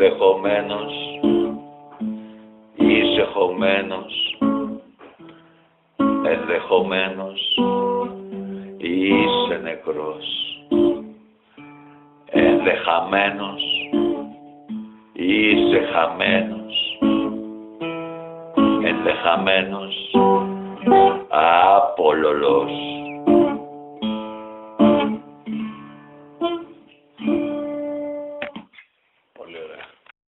δεχομένος, είσαι χωμένος, ενδεχομένος, είσαι νεκρός, ενδεχαμένος, είσαι χαμένος, ενδεχαμένος, απολολός.